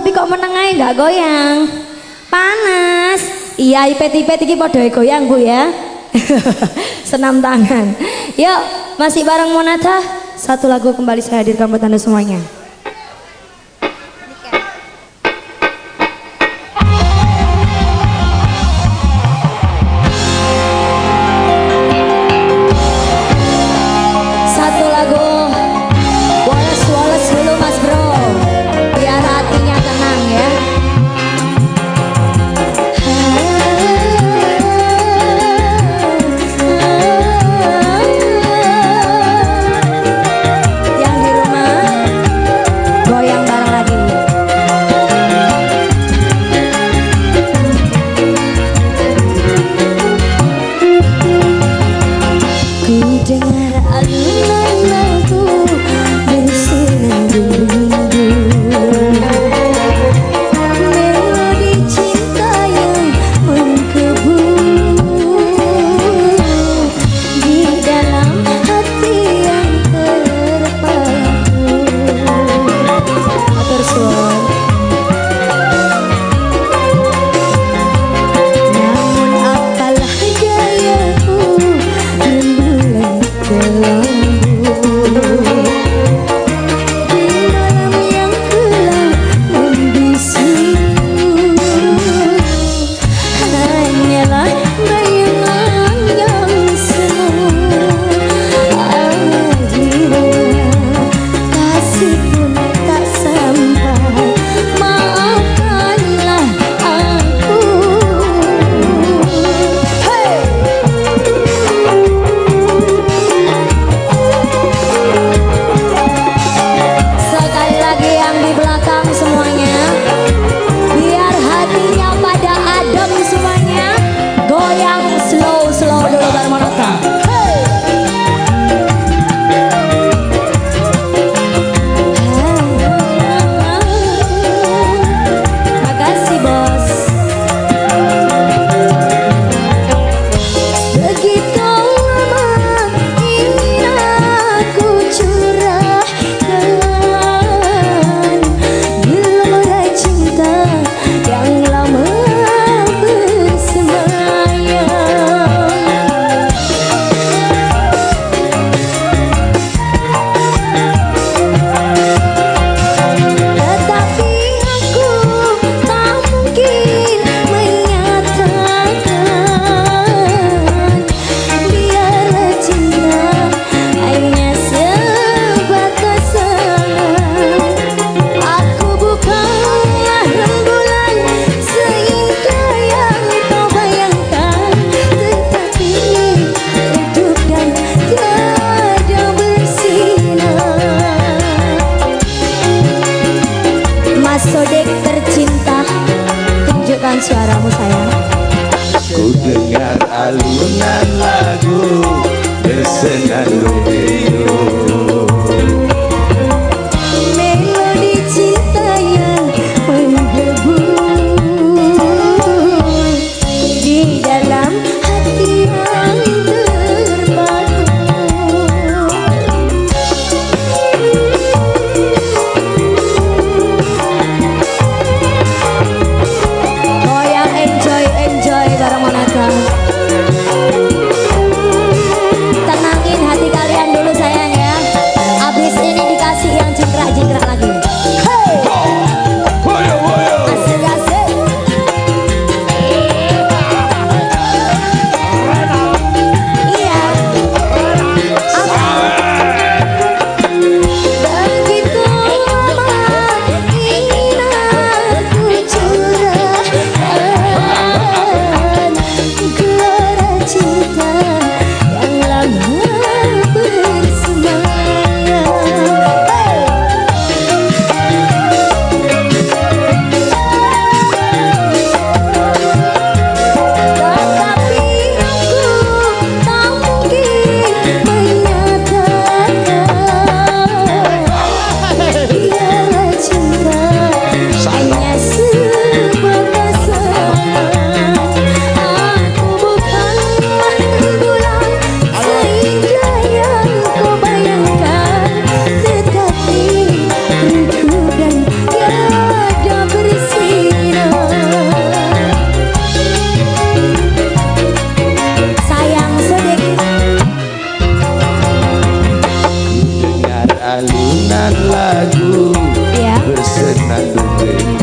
tapi kok meneng ae enggak goyang. Panas. Iya ipet-ipet iki padha goyang Bu ya. Senam tangan. Yuk, masih bareng Monata. Satu lagu kembali saya hadirkan buat Anda semuanya. Ku dengar alunan lagu Bersenandung rindu. alunan lagu ya. bersenandung